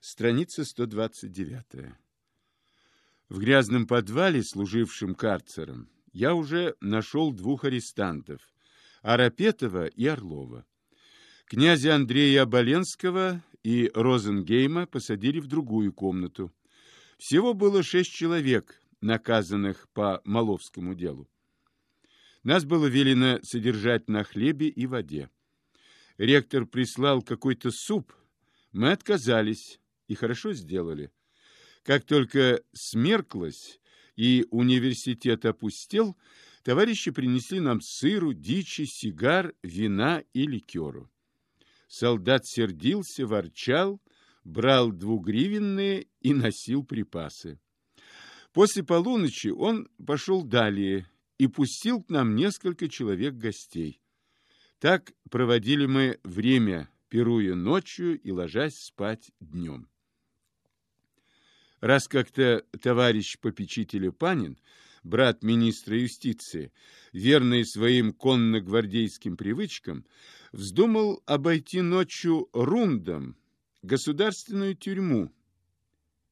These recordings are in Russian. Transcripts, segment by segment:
Страница 129. В грязном подвале, служившем карцером, я уже нашел двух арестантов – Арапетова и Орлова. Князя Андрея Оболенского и Розенгейма посадили в другую комнату. Всего было шесть человек, наказанных по Маловскому делу. Нас было велено содержать на хлебе и воде. Ректор прислал какой-то суп. Мы отказались и хорошо сделали. Как только смерклось и университет опустел, товарищи принесли нам сыру, дичи, сигар, вина и ликеру. Солдат сердился, ворчал, брал двугривенные и носил припасы. После полуночи он пошел далее и пустил к нам несколько человек гостей. Так проводили мы время, пируя ночью и ложась спать днем. Раз как-то товарищ попечителя Панин, брат министра юстиции, верный своим конно-гвардейским привычкам, вздумал обойти ночью рундом государственную тюрьму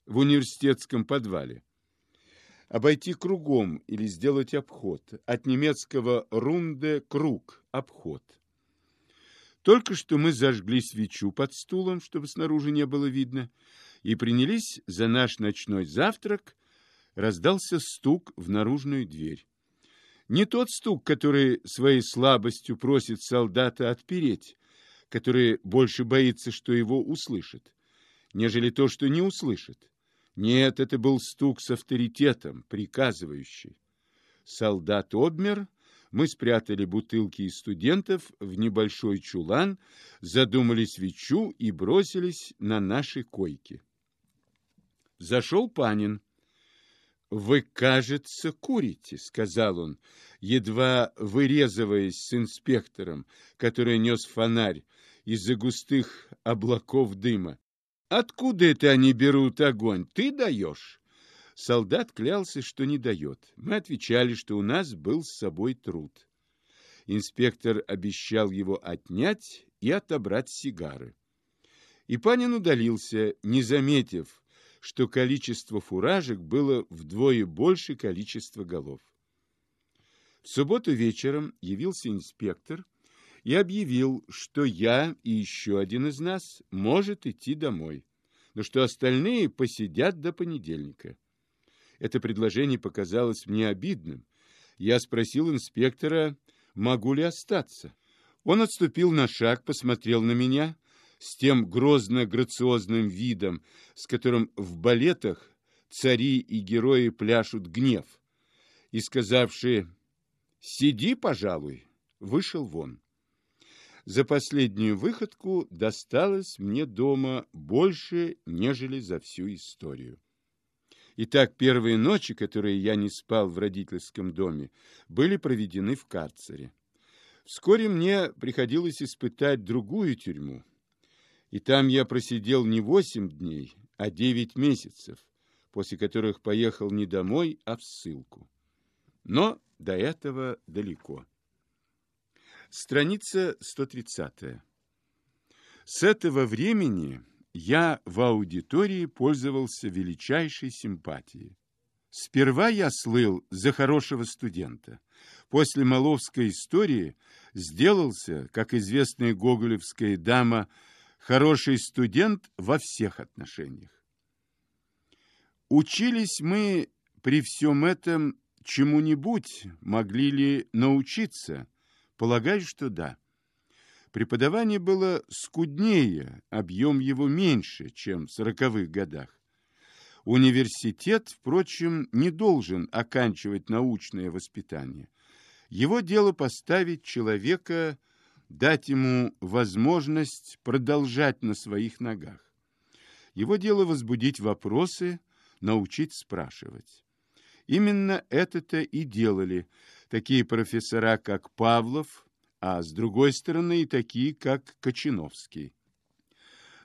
в университетском подвале. Обойти кругом или сделать обход. От немецкого «рунде» — круг, обход. Только что мы зажгли свечу под стулом, чтобы снаружи не было видно, и принялись за наш ночной завтрак, раздался стук в наружную дверь. Не тот стук, который своей слабостью просит солдата отпереть, который больше боится, что его услышит, нежели то, что не услышит. Нет, это был стук с авторитетом, приказывающий. Солдат обмер, мы спрятали бутылки из студентов в небольшой чулан, задумали свечу и бросились на наши койки. Зашел Панин. «Вы, кажется, курите», — сказал он, едва вырезываясь с инспектором, который нес фонарь из-за густых облаков дыма. «Откуда это они берут огонь? Ты даешь?» Солдат клялся, что не дает. Мы отвечали, что у нас был с собой труд. Инспектор обещал его отнять и отобрать сигары. И Панин удалился, не заметив, что количество фуражек было вдвое больше количества голов. В субботу вечером явился инспектор и объявил, что я и еще один из нас может идти домой, но что остальные посидят до понедельника. Это предложение показалось мне обидным. Я спросил инспектора, могу ли остаться. Он отступил на шаг, посмотрел на меня с тем грозно-грациозным видом, с которым в балетах цари и герои пляшут гнев, и, сказавший «Сиди, пожалуй», вышел вон. За последнюю выходку досталось мне дома больше, нежели за всю историю. Итак, первые ночи, которые я не спал в родительском доме, были проведены в карцере. Вскоре мне приходилось испытать другую тюрьму, и там я просидел не восемь дней, а девять месяцев, после которых поехал не домой, а в ссылку. Но до этого далеко. Страница 130. С этого времени я в аудитории пользовался величайшей симпатией. Сперва я слыл за хорошего студента. После Маловской истории сделался, как известная гоголевская дама, хороший студент во всех отношениях. Учились мы при всем этом чему-нибудь, могли ли научиться? Полагаю, что да. Преподавание было скуднее, объем его меньше, чем в сороковых годах. Университет, впрочем, не должен оканчивать научное воспитание. Его дело поставить человека дать ему возможность продолжать на своих ногах. Его дело возбудить вопросы, научить спрашивать. Именно это-то и делали такие профессора, как Павлов, а с другой стороны и такие, как Кочиновский.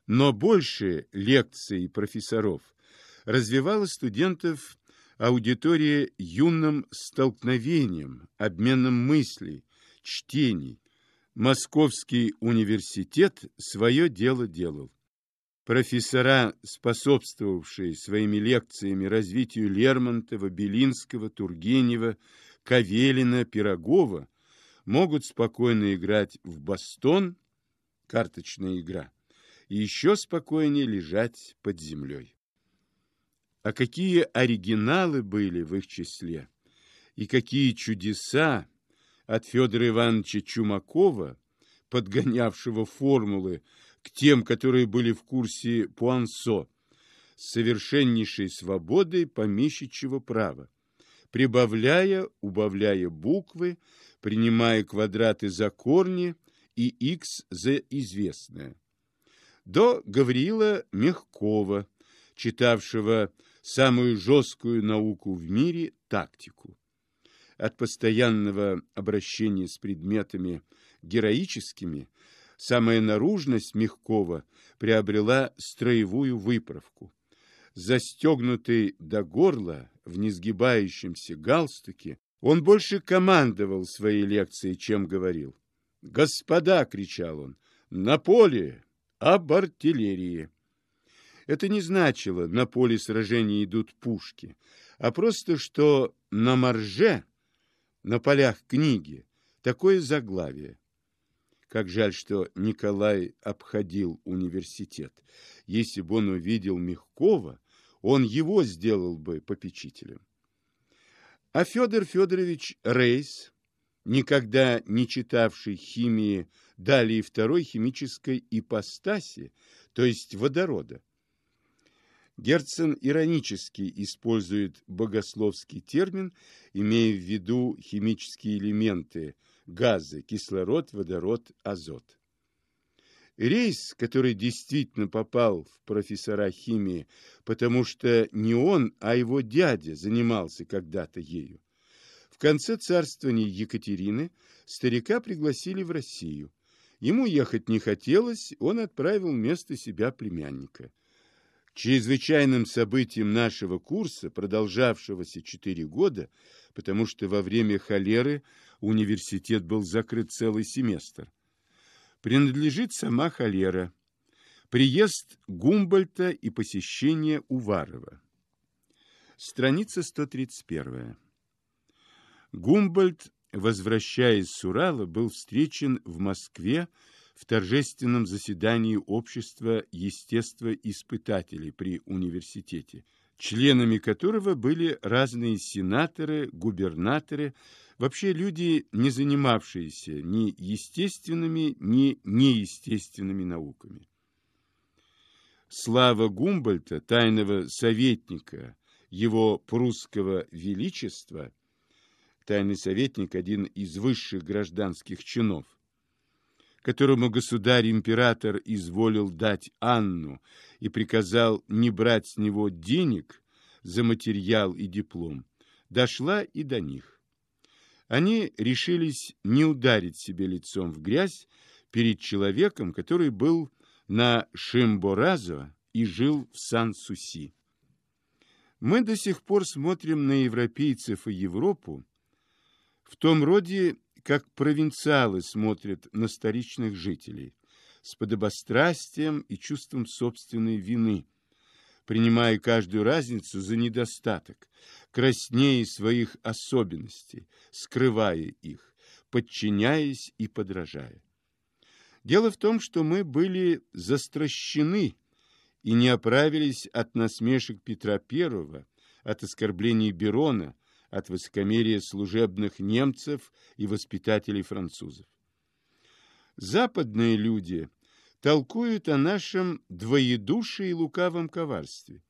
Но больше лекций профессоров развивала студентов аудитория юным столкновением, обменом мыслей, чтений, Московский университет свое дело делал. профессора, способствовавшие своими лекциями развитию Лермонтова, Белинского, Тургенева, Кавелина, Пирогова, могут спокойно играть в бастон, карточная игра, и еще спокойнее лежать под землей. А какие оригиналы были в их числе, и какие чудеса от Федора Ивановича Чумакова, подгонявшего формулы к тем, которые были в курсе Пуансо, с совершеннейшей свободой помещичьего права, прибавляя, убавляя буквы, принимая квадраты за корни и x за известное. До Гавриила Мягкова, читавшего самую жесткую науку в мире – тактику. От постоянного обращения с предметами героическими – самая наружность Мягкова приобрела строевую выправку. Застегнутый до горла в несгибающемся галстуке, он больше командовал своей лекцией, чем говорил. «Господа!» — кричал он. «На поле! Об артиллерии!» Это не значило, на поле сражения идут пушки, а просто, что на марже, на полях книги, такое заглавие. Как жаль, что Николай обходил университет. Если бы он увидел Мягкова, он его сделал бы попечителем. А Федор Федорович Рейс, никогда не читавший химии далее второй химической ипостаси, то есть водорода, Герцен иронически использует богословский термин, имея в виду химические элементы – газы – кислород, водород, азот. Рейс, который действительно попал в профессора химии, потому что не он, а его дядя занимался когда-то ею. В конце царствования Екатерины старика пригласили в Россию. Ему ехать не хотелось, он отправил вместо себя племянника. Чрезвычайным событием нашего курса, продолжавшегося четыре года, потому что во время холеры университет был закрыт целый семестр, принадлежит сама холера, приезд Гумбольта и посещение Уварова. Страница 131. Гумбольд, возвращаясь с Урала, был встречен в Москве в торжественном заседании общества естествоиспытателей при университете, членами которого были разные сенаторы, губернаторы, Вообще люди, не занимавшиеся ни естественными, ни неестественными науками. Слава Гумбольта, тайного советника его прусского величества, тайный советник – один из высших гражданских чинов, которому государь-император изволил дать Анну и приказал не брать с него денег за материал и диплом, дошла и до них. Они решились не ударить себе лицом в грязь перед человеком, который был на Шимборазо и жил в Сан-Суси. Мы до сих пор смотрим на европейцев и Европу в том роде, как провинциалы смотрят на столичных жителей, с подобострастием и чувством собственной вины – принимая каждую разницу за недостаток, краснее своих особенностей, скрывая их, подчиняясь и подражая. Дело в том, что мы были застращены и не оправились от насмешек Петра I, от оскорблений Берона, от высокомерия служебных немцев и воспитателей французов. Западные люди – толкуют о нашем двоедушии и лукавом коварстве.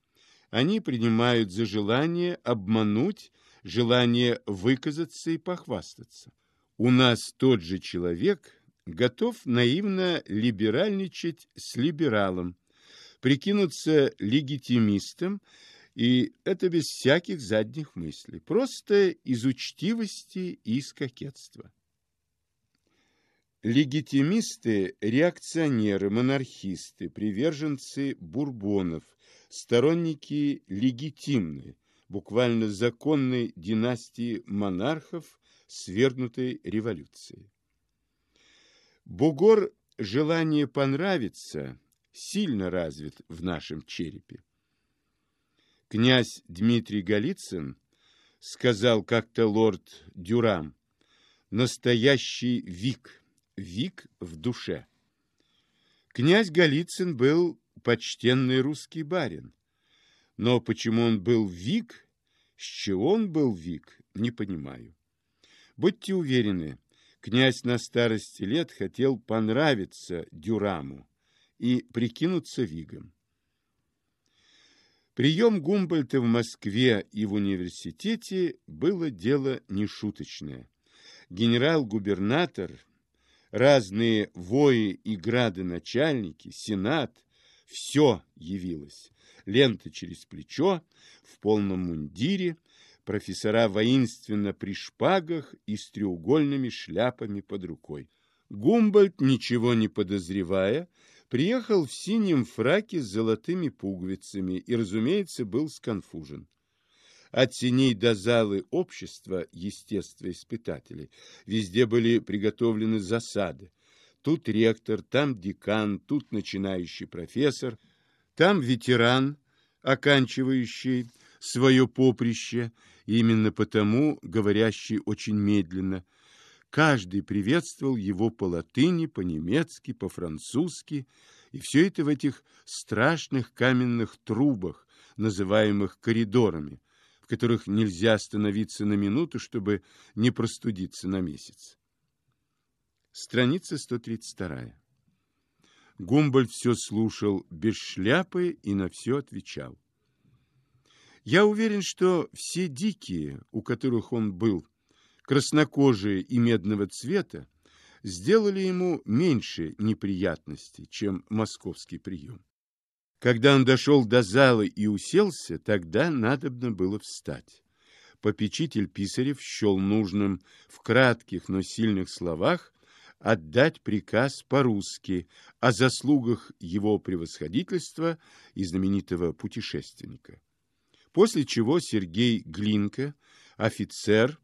Они принимают за желание обмануть, желание выказаться и похвастаться. У нас тот же человек готов наивно либеральничать с либералом, прикинуться легитимистом, и это без всяких задних мыслей, просто из учтивости и из кокетства. Легитимисты, реакционеры, монархисты, приверженцы бурбонов, сторонники легитимной, буквально законной династии монархов, свергнутой революцией. Бугор желание понравиться сильно развит в нашем черепе. Князь Дмитрий Голицын сказал как-то лорд Дюрам, настоящий вик, вик в душе. Князь Голицын был почтенный русский барин, но почему он был вик, с чего он был вик, не понимаю. Будьте уверены, князь на старости лет хотел понравиться Дюраму и прикинуться вигом. Прием Гумбольта в Москве и в университете было дело нешуточное. Генерал-губернатор, разные вои и градоначальники, сенат – все явилось. Лента через плечо, в полном мундире, профессора воинственно при шпагах и с треугольными шляпами под рукой. Гумбольд, ничего не подозревая, приехал в синем фраке с золотыми пуговицами и, разумеется, был сконфужен. От синей до залы общества естествоиспытателей везде были приготовлены засады. Тут ректор, там декан, тут начинающий профессор, там ветеран, оканчивающий свое поприще, именно потому говорящий очень медленно – Каждый приветствовал его по латыни, по-немецки, по-французски, и все это в этих страшных каменных трубах, называемых коридорами, в которых нельзя остановиться на минуту, чтобы не простудиться на месяц. Страница 132. Гумбольд все слушал без шляпы и на все отвечал. Я уверен, что все дикие, у которых он был, краснокожие и медного цвета, сделали ему меньше неприятностей, чем московский прием. Когда он дошел до зала и уселся, тогда надобно было встать. Попечитель Писарев счел нужным в кратких, но сильных словах отдать приказ по-русски о заслугах его превосходительства и знаменитого путешественника. После чего Сергей Глинка, офицер,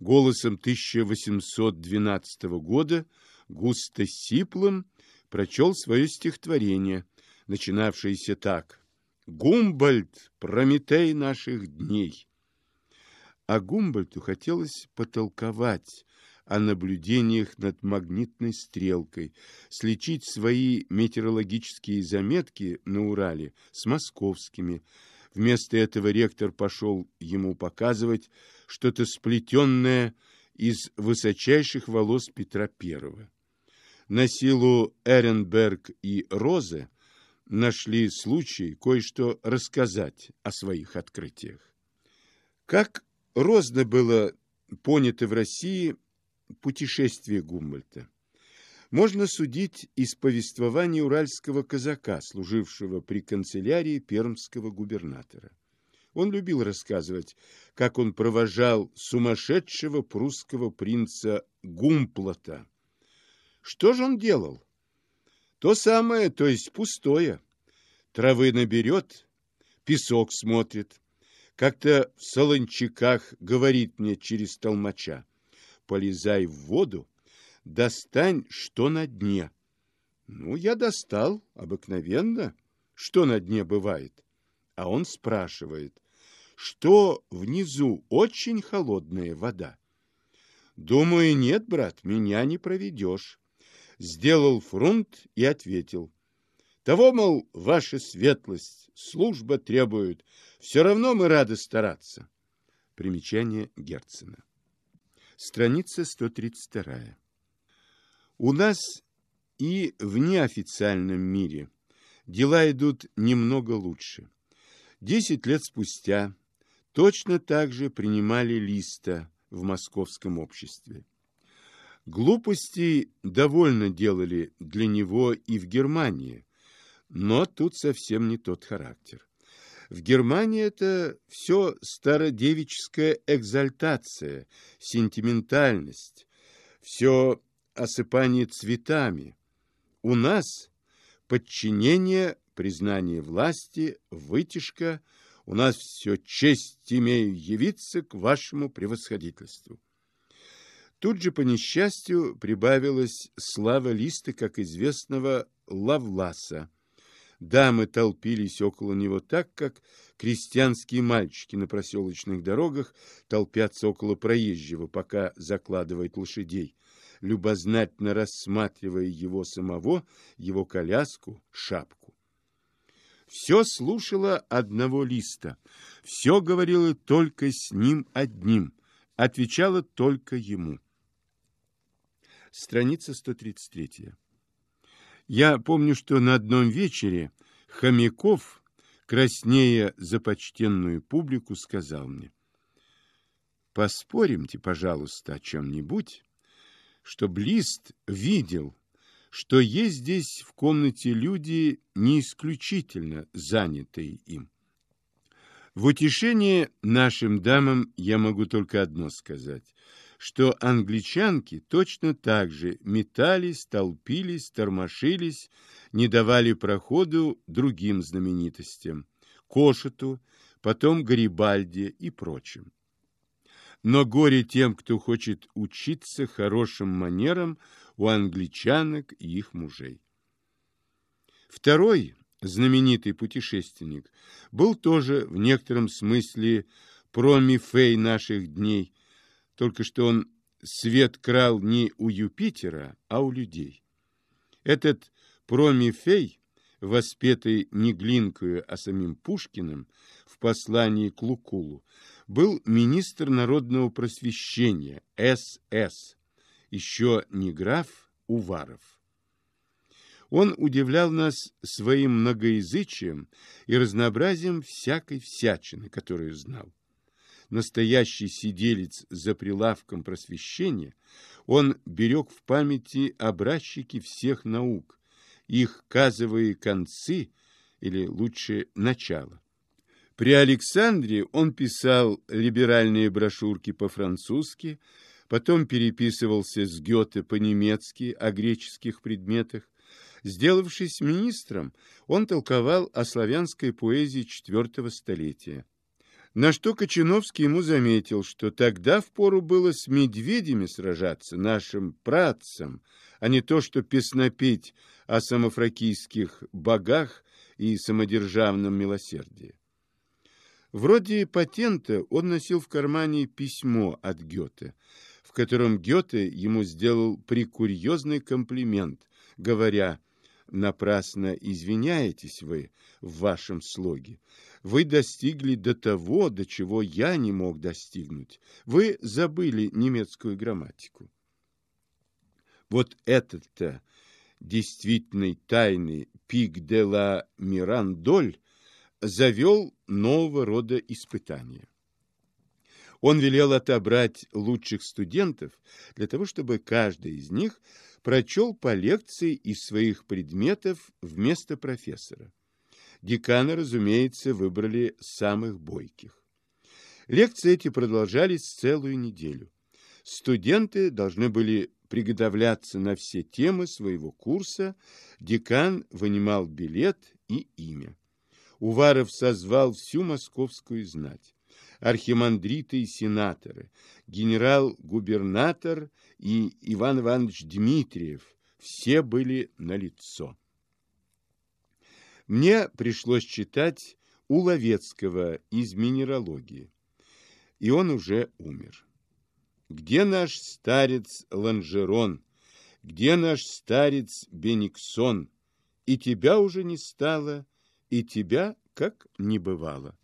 голосом 1812 года, густо сиплым, прочел свое стихотворение, начинавшееся так. «Гумбольд, Прометей наших дней». А Гумбольту хотелось потолковать о наблюдениях над магнитной стрелкой, сличить свои метеорологические заметки на Урале с московскими. Вместо этого ректор пошел ему показывать, что-то сплетенное из высочайших волос Петра I. На силу Эренберг и Розе нашли случай кое-что рассказать о своих открытиях. Как розно было понято в России путешествие Гумбольта, можно судить из повествования уральского казака, служившего при канцелярии пермского губернатора. Он любил рассказывать, как он провожал сумасшедшего прусского принца Гумплота. Что же он делал? То самое, то есть пустое. Травы наберет, песок смотрит. Как-то в солончаках говорит мне через толмача. Полезай в воду, достань, что на дне. Ну, я достал, обыкновенно. Что на дне бывает? а он спрашивает, что внизу очень холодная вода. Думаю, нет, брат, меня не проведешь. Сделал фрунт и ответил. Того, мол, ваша светлость, служба требует, все равно мы рады стараться. Примечание Герцена. Страница 132. У нас и в неофициальном мире дела идут немного лучше. Десять лет спустя точно так же принимали Листа в московском обществе. Глупости довольно делали для него и в Германии, но тут совсем не тот характер. В Германии это все стародевическая экзальтация, сентиментальность, все осыпание цветами. У нас подчинение признание власти, вытяжка, у нас все честь имею явиться к вашему превосходительству. Тут же, по несчастью, прибавилась слава Листа, как известного, Лавласа, Дамы толпились около него так, как крестьянские мальчики на проселочных дорогах толпятся около проезжего, пока закладывает лошадей, любознательно рассматривая его самого, его коляску, шапку. Все слушало одного листа, все говорило только с ним одним, отвечало только ему. Страница 133. Я помню, что на одном вечере Хомяков, краснея за почтенную публику, сказал мне, «Поспоримте, пожалуйста, о чем-нибудь, чтоб Лист видел, что есть здесь в комнате люди не исключительно занятые им. В утешение нашим дамам я могу только одно сказать – что англичанки точно так же метались, толпились, тормошились, не давали проходу другим знаменитостям, Кошету, потом Гарибальде и прочим. Но горе тем, кто хочет учиться хорошим манерам у англичанок и их мужей. Второй знаменитый путешественник был тоже в некотором смысле промифей наших дней, только что он свет крал не у Юпитера, а у людей. Этот Промефей, воспетый не Глинкою, а самим Пушкиным в послании к Лукулу, был министр народного просвещения, СС, еще не граф Уваров. Он удивлял нас своим многоязычием и разнообразием всякой всячины, которую знал настоящий сиделец за прилавком просвещения, он берег в памяти образчики всех наук, их казовые концы, или лучше начало. При Александре он писал либеральные брошюрки по-французски, потом переписывался с Гёте по-немецки о греческих предметах. Сделавшись министром, он толковал о славянской поэзии IV столетия. На что Кочиновский ему заметил, что тогда впору было с медведями сражаться, нашим працам, а не то, что песнопеть о самофракийских богах и самодержавном милосердии. Вроде патента он носил в кармане письмо от Гёте, в котором Гёте ему сделал прикурьезный комплимент, говоря «Напрасно извиняетесь вы в вашем слоге вы достигли до того, до чего я не мог достигнуть. Вы забыли немецкую грамматику. Вот этот-то действительный тайный пик де ла Мирандоль завел нового рода испытания. Он велел отобрать лучших студентов для того, чтобы каждый из них прочел по лекции из своих предметов вместо профессора. Декана, разумеется, выбрали самых бойких. Лекции эти продолжались целую неделю. Студенты должны были приготовляться на все темы своего курса, декан вынимал билет и имя. Уваров созвал всю московскую знать, архимандриты и сенаторы, генерал-губернатор и Иван Иванович Дмитриев, все были на лицо. Мне пришлось читать Уловецкого из минералогии, и он уже умер. Где наш старец Ланжерон? Где наш старец Бениксон? И тебя уже не стало, и тебя как не бывало.